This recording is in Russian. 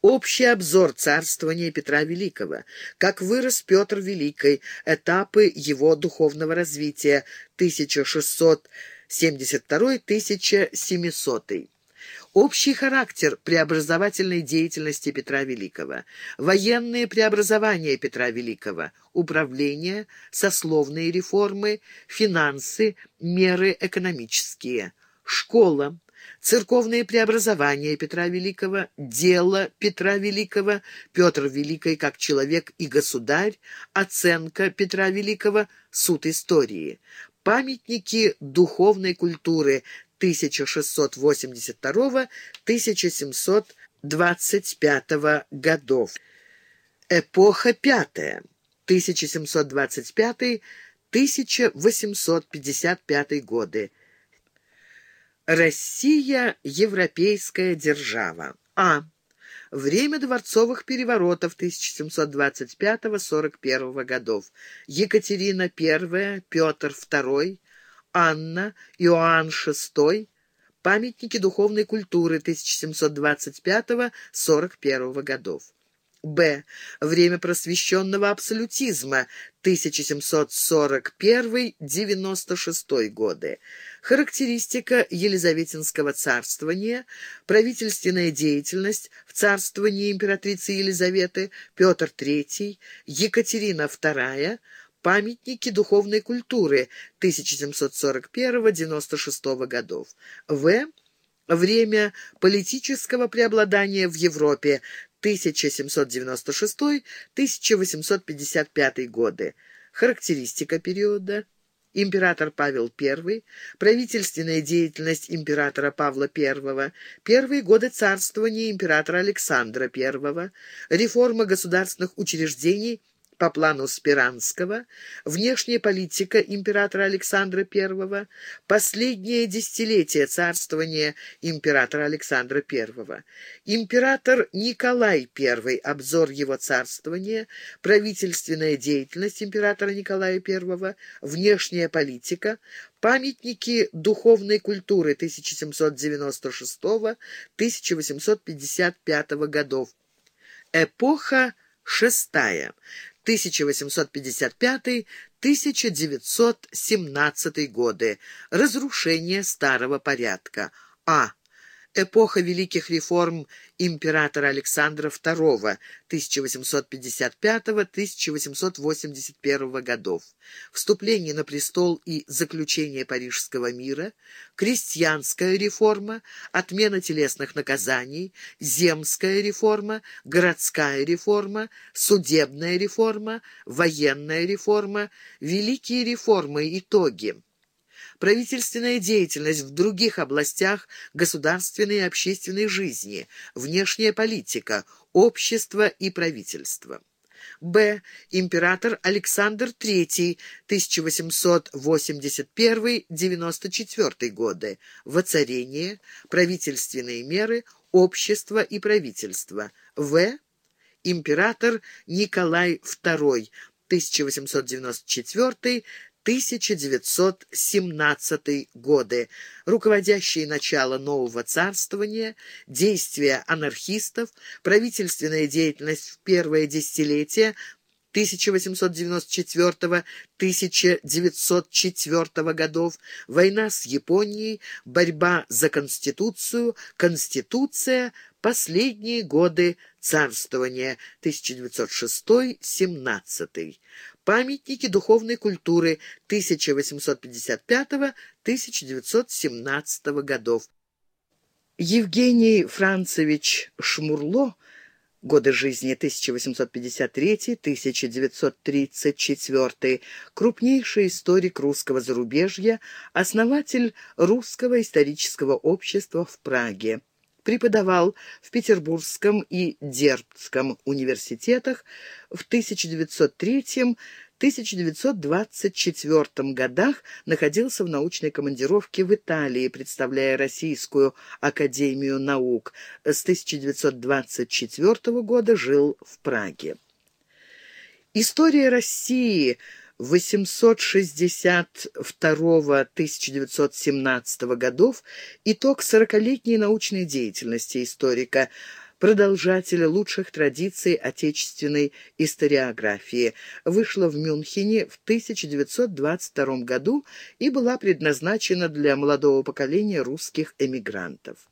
Общий обзор царствования Петра Великого. Как вырос Петр Великий. Этапы его духовного развития. 1672-1700. Общий характер преобразовательной деятельности Петра Великого, военные преобразования Петра Великого, управление, сословные реформы, финансы, меры экономические, школа, церковные преобразования Петра Великого, дело Петра Великого, Петр Великий как человек и государь, оценка Петра Великого, суд истории, памятники духовной культуры 1682-1725 годов. Эпоха пятая. 1725-1855 годы. Россия – европейская держава. А. Время дворцовых переворотов 1725-41 годов. Екатерина I, Петр II, Анна, Иоанн VI, памятники духовной культуры 1725-41 годов. Б. Время просвещенного абсолютизма 1741-96 годы. Характеристика Елизаветинского царствования, правительственная деятельность в царствовании императрицы Елизаветы, Петр III, Екатерина II, Памятники духовной культуры 1741-96 годов. В. Время политического преобладания в Европе 1796-1855 годы. Характеристика периода. Император Павел I, правительственная деятельность императора Павла I, первые годы царствования императора Александра I, реформа государственных учреждений – по плану Спиранского, внешняя политика императора Александра I, последнее десятилетие царствования императора Александра I, император Николай I, обзор его царствования, правительственная деятельность императора Николая I, внешняя политика, памятники духовной культуры 1796-1855 годов, эпоха шестая 1855-1917 годы. Разрушение старого порядка. А. Эпоха великих реформ императора Александра II 1855-1881 годов, вступление на престол и заключение Парижского мира, крестьянская реформа, отмена телесных наказаний, земская реформа, городская реформа, судебная реформа, военная реформа, великие реформы, итоги правительственная деятельность в других областях государственной и общественной жизни, внешняя политика, общество и правительство. Б. Император Александр III, 1881-94 годы. Воцарение, правительственные меры, общество и правительство. В. Император Николай II, 1894 1917 годы, руководящие начало нового царствования, действия анархистов, правительственная деятельность в первое десятилетие 1894-1904 годов, война с Японией, борьба за Конституцию, Конституция, последние годы царствования 1906-17 памятники духовной культуры 1855-1917 годов. Евгений Францевич Шмурло годы жизни 1853-1934, крупнейший историк русского зарубежья, основатель Русского исторического общества в Праге преподавал в Петербургском и Дербцком университетах в 1903-1924 годах находился в научной командировке в Италии, представляя Российскую академию наук. С 1924 года жил в Праге. История России – 862-1917 годов итог сорокалетней научной деятельности историка, продолжателя лучших традиций отечественной историографии. Вышла в Мюнхене в 1922 году и была предназначена для молодого поколения русских эмигрантов.